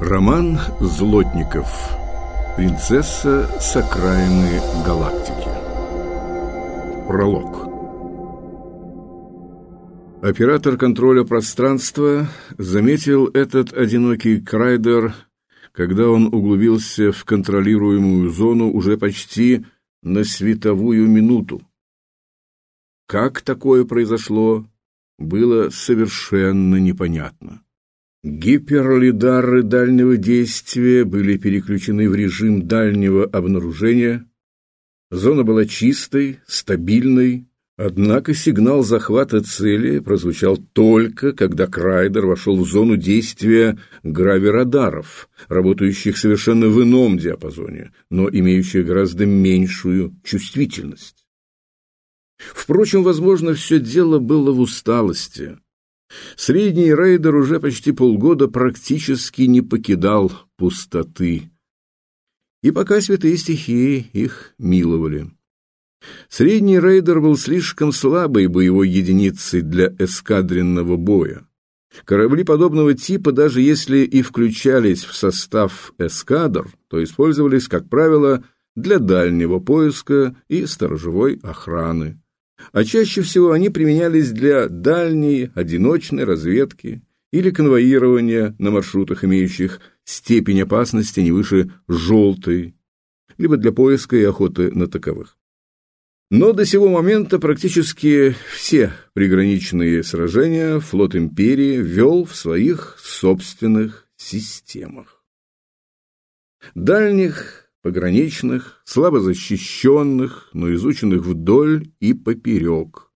Роман Злотников Принцесса с окраины галактики Пролог Оператор контроля пространства заметил этот одинокий крайдер, когда он углубился в контролируемую зону уже почти на световую минуту. Как такое произошло, было совершенно непонятно. Гиперлидары дальнего действия были переключены в режим дальнего обнаружения. Зона была чистой, стабильной, однако сигнал захвата цели прозвучал только, когда Крайдер вошел в зону действия гравирадаров, работающих совершенно в ином диапазоне, но имеющих гораздо меньшую чувствительность. Впрочем, возможно, все дело было в усталости – Средний рейдер уже почти полгода практически не покидал пустоты. И пока святые стихии их миловали. Средний рейдер был слишком слабой боевой единицей для эскадренного боя. Корабли подобного типа, даже если и включались в состав эскадр, то использовались, как правило, для дальнего поиска и сторожевой охраны а чаще всего они применялись для дальней одиночной разведки или конвоирования на маршрутах, имеющих степень опасности не выше желтой, либо для поиска и охоты на таковых. Но до сего момента практически все приграничные сражения флот империи вел в своих собственных системах. Дальних пограничных, слабо защищенных, но изученных вдоль и поперек,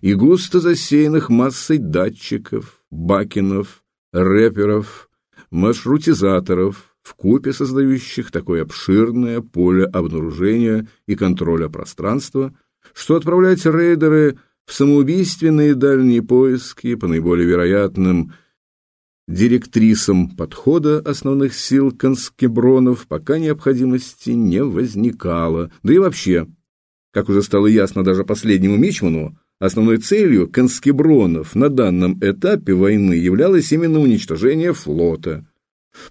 и густо засеянных массой датчиков, бакенов, рэперов, маршрутизаторов, в купе создающих такое обширное поле обнаружения и контроля пространства, что отправлять рейдеры в самоубийственные дальние поиски по наиболее вероятным – директрисам подхода основных сил конскебронов пока необходимости не возникало. Да и вообще, как уже стало ясно даже последнему Мичману, основной целью конскебронов на данном этапе войны являлось именно уничтожение флота.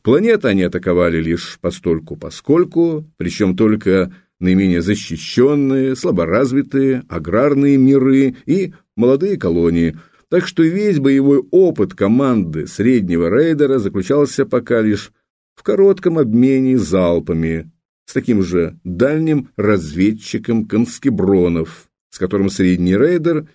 Планеты они атаковали лишь постольку-поскольку, причем только наименее защищенные, слаборазвитые, аграрные миры и молодые колонии – так что весь боевой опыт команды среднего рейдера заключался пока лишь в коротком обмене залпами с таким же дальним разведчиком конскебронов, с которым средний рейдер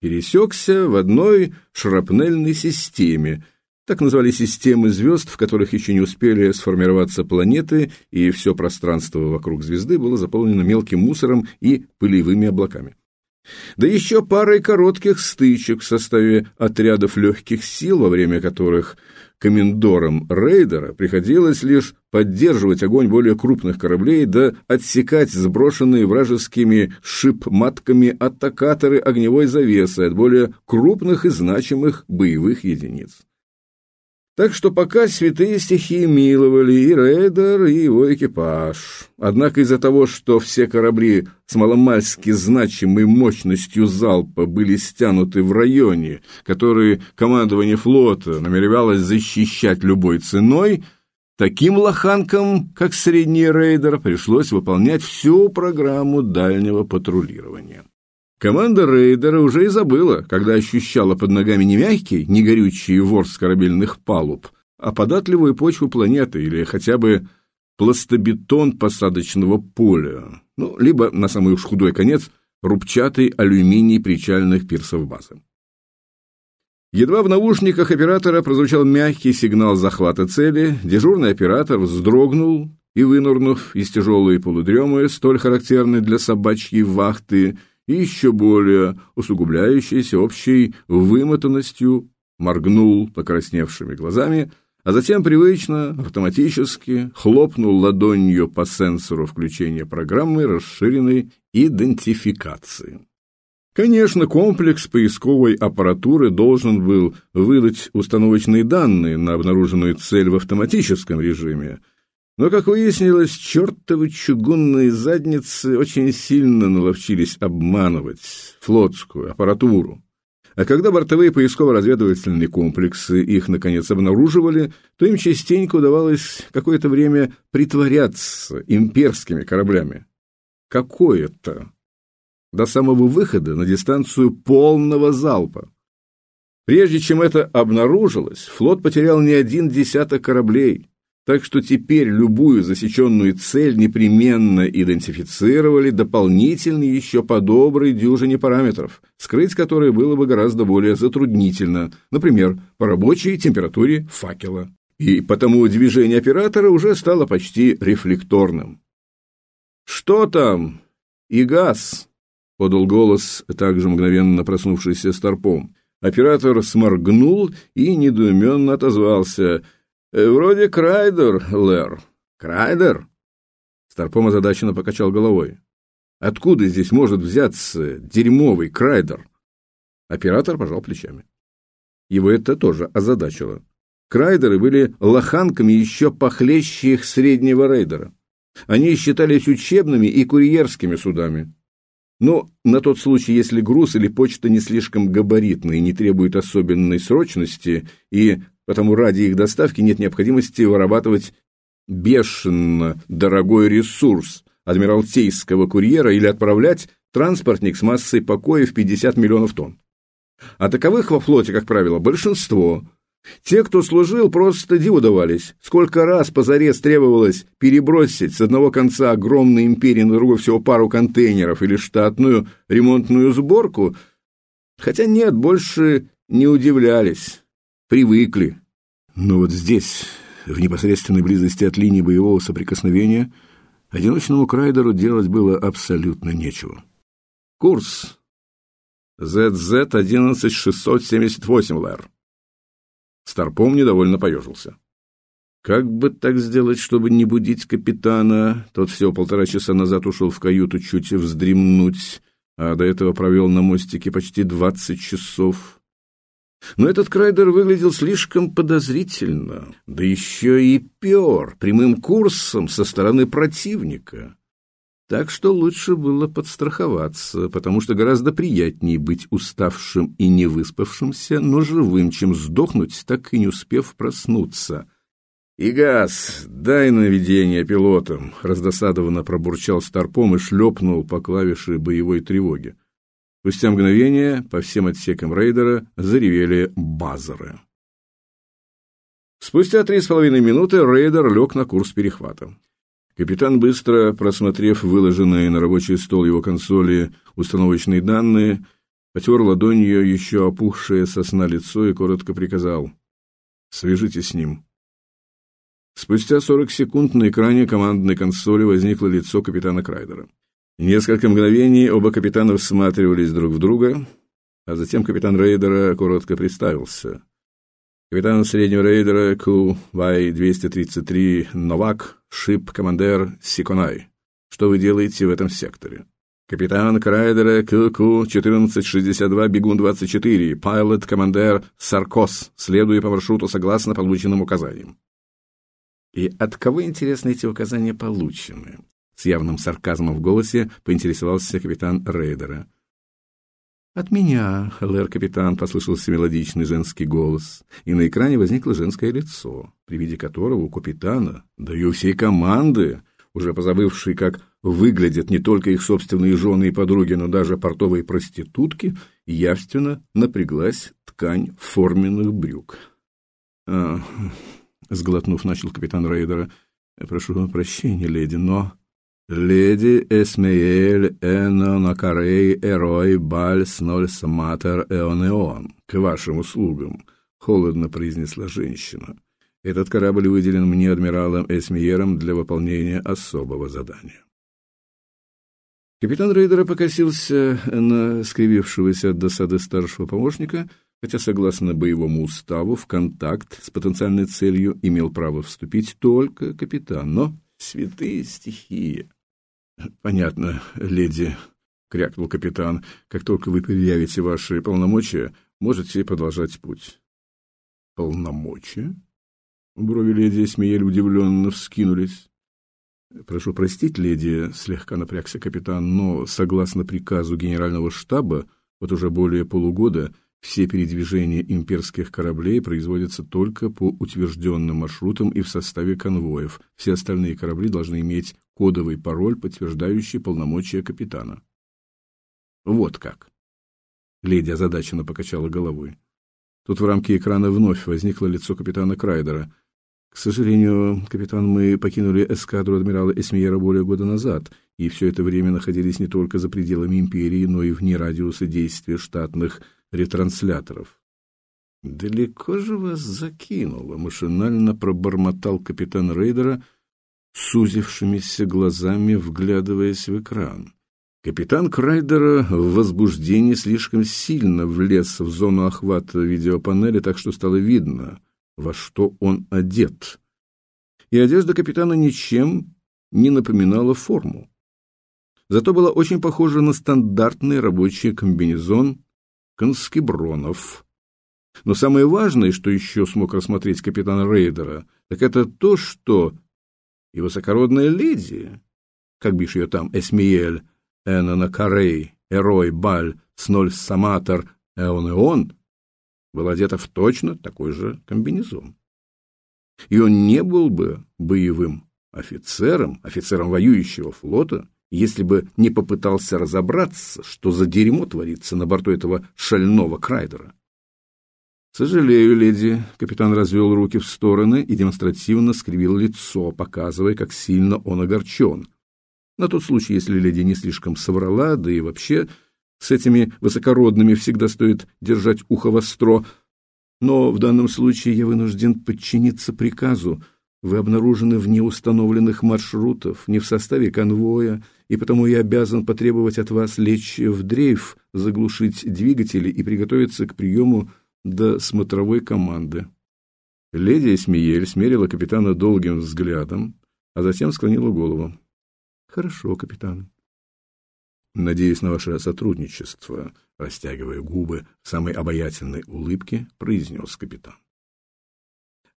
пересекся в одной шрапнельной системе, так назвали системы звезд, в которых еще не успели сформироваться планеты, и все пространство вокруг звезды было заполнено мелким мусором и пылевыми облаками да еще парой коротких стычек в составе отрядов легких сил, во время которых комендорам рейдера приходилось лишь поддерживать огонь более крупных кораблей да отсекать сброшенные вражескими шип-матками атакаторы огневой завесы от более крупных и значимых боевых единиц. Так что пока святые стихии миловали и рейдер, и его экипаж. Однако из-за того, что все корабли с маломальски значимой мощностью залпа были стянуты в районе, который командование флота намеревалось защищать любой ценой, таким лоханкам, как средний рейдер, пришлось выполнять всю программу дальнего патрулирования. Команда рейдера уже и забыла, когда ощущала под ногами не мягкий, не горючий ворс корабельных палуб, а податливую почву планеты или хотя бы пластобетон посадочного поля, ну, либо, на самый уж худой конец, рубчатый алюминий причальных пирсов базы. Едва в наушниках оператора прозвучал мягкий сигнал захвата цели, дежурный оператор вздрогнул и, вынурнув из тяжелой полудремы, столь характерной для собачьей вахты, и еще более усугубляющейся общей вымотанностью, моргнул покрасневшими глазами, а затем привычно, автоматически хлопнул ладонью по сенсору включения программы расширенной идентификации. Конечно, комплекс поисковой аппаратуры должен был выдать установочные данные на обнаруженную цель в автоматическом режиме, но, как выяснилось, чертовы чугунные задницы очень сильно наловчились обманывать флотскую аппаратуру. А когда бортовые поисково-разведывательные комплексы их, наконец, обнаруживали, то им частенько удавалось какое-то время притворяться имперскими кораблями. Какое-то. До самого выхода на дистанцию полного залпа. Прежде чем это обнаружилось, флот потерял не один десяток кораблей, так что теперь любую засеченную цель непременно идентифицировали дополнительно еще по доброй дюжине параметров, скрыть которые было бы гораздо более затруднительно, например, по рабочей температуре факела. И потому движение оператора уже стало почти рефлекторным. «Что там? И газ?» — подал голос, также мгновенно проснувшийся Старпом. Оператор сморгнул и недоуменно отозвался — «Вроде Крайдер, Лэр». «Крайдер?» Старпом озадаченно покачал головой. «Откуда здесь может взяться дерьмовый Крайдер?» Оператор пожал плечами. Его это тоже озадачило. Крайдеры были лоханками еще похлеще их среднего рейдера. Они считались учебными и курьерскими судами. Но на тот случай, если груз или почта не слишком габаритные, не требуют особенной срочности и потому ради их доставки нет необходимости вырабатывать бешено дорогой ресурс адмиралтейского курьера или отправлять транспортник с массой покоя в 50 миллионов тонн. А таковых во флоте, как правило, большинство. Те, кто служил, просто диву давались. Сколько раз позарез требовалось перебросить с одного конца огромной империи на другой всего пару контейнеров или штатную ремонтную сборку. Хотя нет, больше не удивлялись привыкли. Но вот здесь, в непосредственной близости от линии боевого соприкосновения, одиночному Крайдеру делать было абсолютно нечего. Курс ZZ-11678 ЛР. Старпом недовольно поежился. Как бы так сделать, чтобы не будить капитана? Тот всего полтора часа назад ушел в каюту чуть вздремнуть, а до этого провел на мостике почти двадцать часов. Но этот Крайдер выглядел слишком подозрительно, да еще и пер прямым курсом со стороны противника. Так что лучше было подстраховаться, потому что гораздо приятнее быть уставшим и не выспавшимся, но живым, чем сдохнуть, так и не успев проснуться. «Игас, дай наведение пилотам!» — раздосадованно пробурчал Старпом и шлепнул по клавише боевой тревоги. Спустя мгновение по всем отсекам рейдера заревели базеры. Спустя три с половиной минуты рейдер лег на курс перехвата. Капитан, быстро просмотрев выложенные на рабочий стол его консоли установочные данные, потер ладонью еще опухшее сосна лицо и коротко приказал «Свяжитесь с ним». Спустя 40 секунд на экране командной консоли возникло лицо капитана Крайдера. Несколько мгновений оба капитана всматривались друг в друга, а затем капитан рейдера коротко представился. Капитан среднего рейдера QY-233 Новак, шип-командер Сиконай. Что вы делаете в этом секторе? Капитан Крайдера КК-1462 Бегун-24, пилот-командер Саркос, следуя по маршруту согласно полученным указаниям. И от кого, интересно, эти указания получены? С явным сарказмом в голосе поинтересовался капитан рейдера. «От меня, ЛР-капитан», — послышался мелодичный женский голос, и на экране возникло женское лицо, при виде которого у капитана, да и у всей команды, уже позабывшей, как выглядят не только их собственные жены и подруги, но даже портовые проститутки, явственно напряглась ткань форменных брюк. «А, — сглотнув, начал капитан рейдера, — прошу прощения, леди, но Леди Эсмеель Энонакарей Эрой Бальс Нольс Матер Эонеон. К вашим услугам, холодно произнесла женщина. Этот корабль выделен мне адмиралом Эсмиером для выполнения особого задания. Капитан рейдера покосился на скривившегося от досады старшего помощника, хотя, согласно боевому уставу, в контакт с потенциальной целью имел право вступить только капитан, но святые стихии. Понятно, леди, крякнул капитан. Как только вы предъявите ваши полномочия, можете продолжать путь. Полномочия? Брови леди Смеель удивленно вскинулись. Прошу простить, леди, слегка напрягся капитан, но согласно приказу генерального штаба, вот уже более полугода все передвижения имперских кораблей производятся только по утвержденным маршрутам и в составе конвоев. Все остальные корабли должны иметь кодовый пароль, подтверждающий полномочия капитана. Вот как. Леди озадаченно покачала головой. Тут в рамке экрана вновь возникло лицо капитана Крайдера. К сожалению, капитан, мы покинули эскадру адмирала Эсмиера более года назад, и все это время находились не только за пределами империи, но и вне радиуса действия штатных ретрансляторов. «Далеко же вас закинуло», — машинально пробормотал капитан Рейдера, сузившимися глазами вглядываясь в экран. Капитан Крайдера в возбуждении слишком сильно влез в зону охвата видеопанели, так что стало видно, во что он одет. И одежда капитана ничем не напоминала форму. Зато была очень похожа на стандартный рабочий комбинезон конскебронов. Но самое важное, что еще смог рассмотреть капитан Рейдера, так это то, что и высокородная леди, как бишь ее там, Эсмиель, Энона Карей, Эрой, Баль, Сноль Саматор, Эон и он, был одета в точно такой же комбинезон. И он не был бы боевым офицером, офицером воюющего флота, если бы не попытался разобраться, что за дерьмо творится на борту этого шального крайдера. «Сожалею, леди», — капитан развел руки в стороны и демонстративно скривил лицо, показывая, как сильно он огорчен. На тот случай, если леди не слишком соврала, да и вообще с этими высокородными всегда стоит держать ухо востро. Но в данном случае я вынужден подчиниться приказу, вы обнаружены вне установленных маршрутов, не в составе конвоя, и потому я обязан потребовать от вас лечь в дрейф, заглушить двигатели и приготовиться к приему до смотровой команды. Леди Эсмиель смерила капитана долгим взглядом, а затем склонила голову. «Хорошо, капитан». «Надеюсь на ваше сотрудничество», — растягивая губы самой обаятельной улыбке, произнес капитан.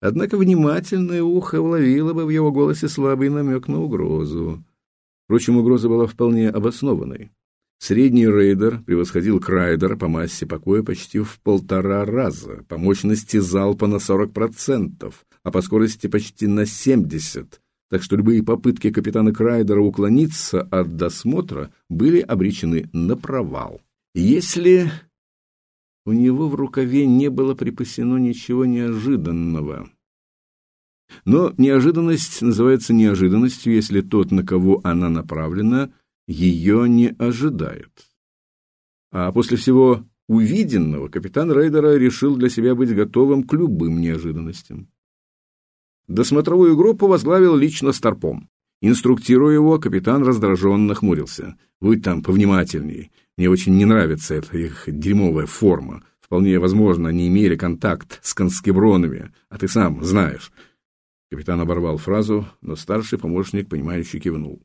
Однако внимательное ухо уловило бы в его голосе слабый намек на угрозу. Впрочем, угроза была вполне обоснованной. Средний рейдер превосходил Крайдер по массе покоя почти в полтора раза, по мощности залпа на 40%, а по скорости почти на 70%, так что любые попытки капитана Крайдера уклониться от досмотра были обречены на провал. Если у него в рукаве не было припасено ничего неожиданного. Но неожиданность называется неожиданностью, если тот, на кого она направлена, ее не ожидает. А после всего увиденного капитан Рейдера решил для себя быть готовым к любым неожиданностям. Досмотровую группу возглавил лично Старпом. Инструктируя его, капитан раздраженно хмурился. «Будь там повнимательней. Мне очень не нравится эта их дерьмовая форма. Вполне возможно, они имели контакт с конскебронами, а ты сам знаешь». Капитан оборвал фразу, но старший помощник, понимающий, кивнул.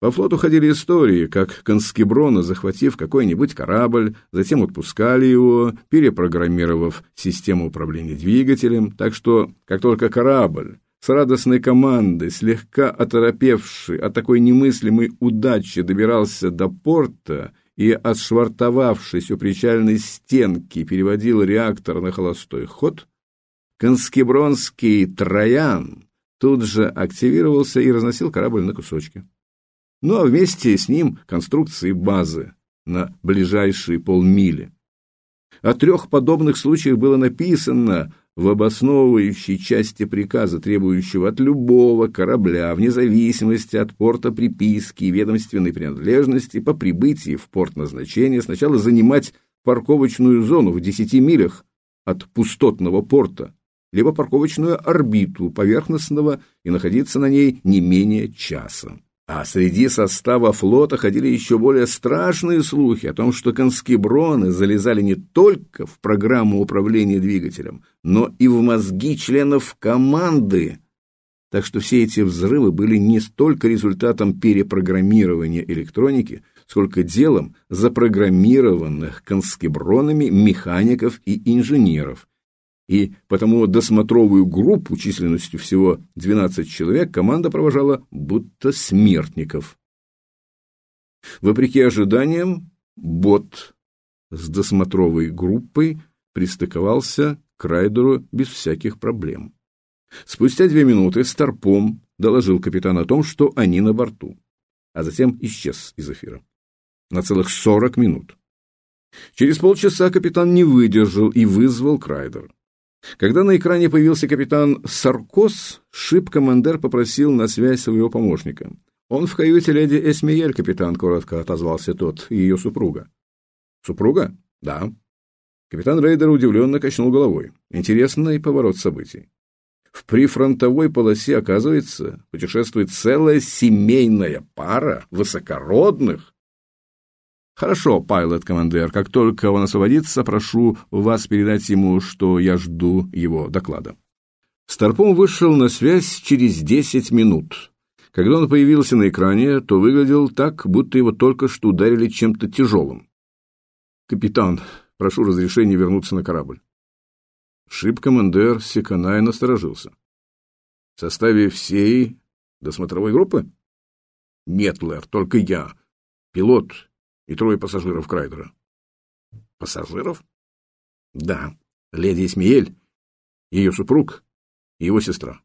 По флоту ходили истории, как конскеброны, захватив какой-нибудь корабль, затем отпускали его, перепрограммировав систему управления двигателем, так что, как только корабль с радостной командой, слегка оторопевший от такой немыслимой удачи, добирался до порта и, отшвартовавшись у причальной стенки, переводил реактор на холостой ход, конскебронский «Троян» тут же активировался и разносил корабль на кусочки. Ну а вместе с ним конструкции базы на ближайшие полмили. О трех подобных случаях было написано в обосновывающей части приказа, требующего от любого корабля, вне зависимости от порта приписки и ведомственной принадлежности, по прибытии в порт назначения сначала занимать парковочную зону в 10 милях от пустотного порта, либо парковочную орбиту поверхностного и находиться на ней не менее часа. А среди состава флота ходили еще более страшные слухи о том, что конскеброны залезали не только в программу управления двигателем, но и в мозги членов команды. Так что все эти взрывы были не столько результатом перепрограммирования электроники, сколько делом запрограммированных конскебронами механиков и инженеров, и потому досмотровую группу численностью всего 12 человек команда провожала будто смертников. Вопреки ожиданиям, бот с досмотровой группой пристыковался к райдеру без всяких проблем. Спустя две минуты Старпом доложил капитану о том, что они на борту, а затем исчез из эфира. На целых сорок минут. Через полчаса капитан не выдержал и вызвал Крайдер. Когда на экране появился капитан Саркос, шип-командер попросил на связь своего помощника. «Он в каюте леди Эсмиель, капитан», — коротко отозвался тот, — «ее супруга». «Супруга?» «Да». Капитан рейдера удивленно качнул головой. Интересный поворот событий. В прифронтовой полосе, оказывается, путешествует целая семейная пара высокородных. Хорошо, пайлот-командер, как только он освободится, прошу вас передать ему, что я жду его доклада. Старпом вышел на связь через десять минут. Когда он появился на экране, то выглядел так, будто его только что ударили чем-то тяжелым. «Капитан, прошу разрешения вернуться на корабль». Шип-командер Секанай насторожился. «В составе всей досмотровой группы?» «Нет, Лэр, только я. Пилот и трое пассажиров Крайдера». «Пассажиров?» «Да. Леди Исмиель, ее супруг и его сестра».